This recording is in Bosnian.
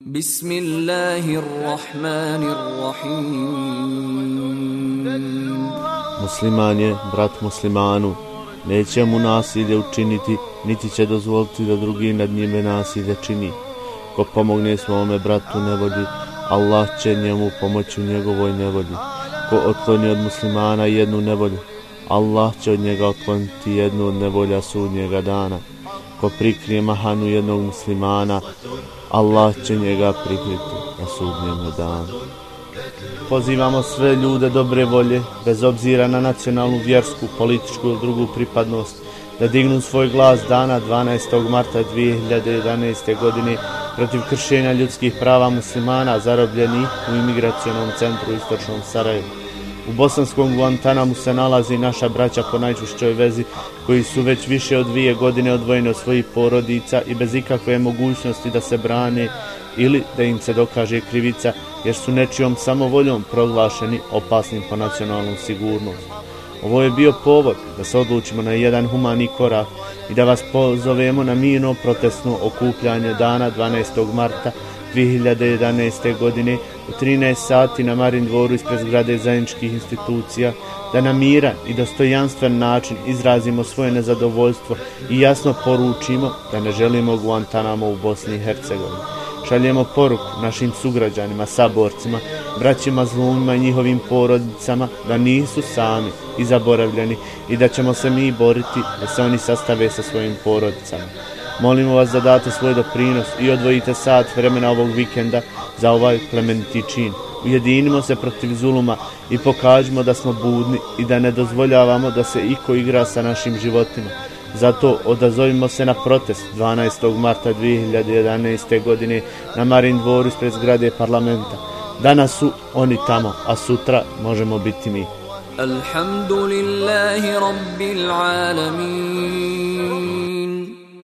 بسم الله الرحمن الرحيم Musliman je brat muslimanu, neće mu nasilje učiniti, niti će dozvoliti da drugi nad njime nasilje čini. Ko pomogne svome bratu nevolji, Allah će njemu pomoći u njegovoj nevolji. Ko otkloni od muslimana jednu nevolju, Allah će od njega otkloniti jednu od nevolja sudnjega dana. Ko prikrije mahanu jednog muslimana, Allah će njega prikriti na sudnjemu danu. Pozivamo sve ljude dobre volje, bez obzira na nacionalnu, vjersku, političku ili drugu pripadnost, da dignu svoj glas dana 12. marta 2011. godine protiv kršenja ljudskih prava muslimana zarobljenih u imigracijonom centru u istočnom Sarajevu. U bosanskom Guantanamu se nalazi naša braća po najčušćoj vezi koji su već više od dvije godine odvojeni od svojih porodica i bez ikakve mogućnosti da se brane ili da im se dokaže krivica jer su nečijom samovoljom proglašeni opasnim po nacionalnu sigurnost. Ovo je bio povod da se odlučimo na jedan humani korak i da vas pozovemo na mirno protestno okupljanje dana 12. marta 2011. godine u 13 sati na Marin dvoru ispred zgrade zajedničkih institucija, da na miran i dostojanstven način izrazimo svoje nezadovoljstvo i jasno poručimo da ne želimo Guantanamo u Bosni i Hercegovini. Šaljemo poruku našim sugrađanima, saborcima, braćima zlumima i njihovim porodicama da nisu sami i zaboravljeni i da ćemo se mi boriti da se oni sastave sa svojim porodicama molimo vas da date svoj doprinos i odvojite sat vremena ovog vikenda za ovaj plemeniti čin. Ujedinimo se protiv zuluma i pokažimo da smo budni i da ne dozvoljavamo da se iko igra sa našim životima. Zato odazovimo se na protest 12. marta 2011. godine na Marin dvoru ispred zgrade parlamenta. Danas su oni tamo, a sutra možemo biti mi. Alhamdulillahi rabbil alamin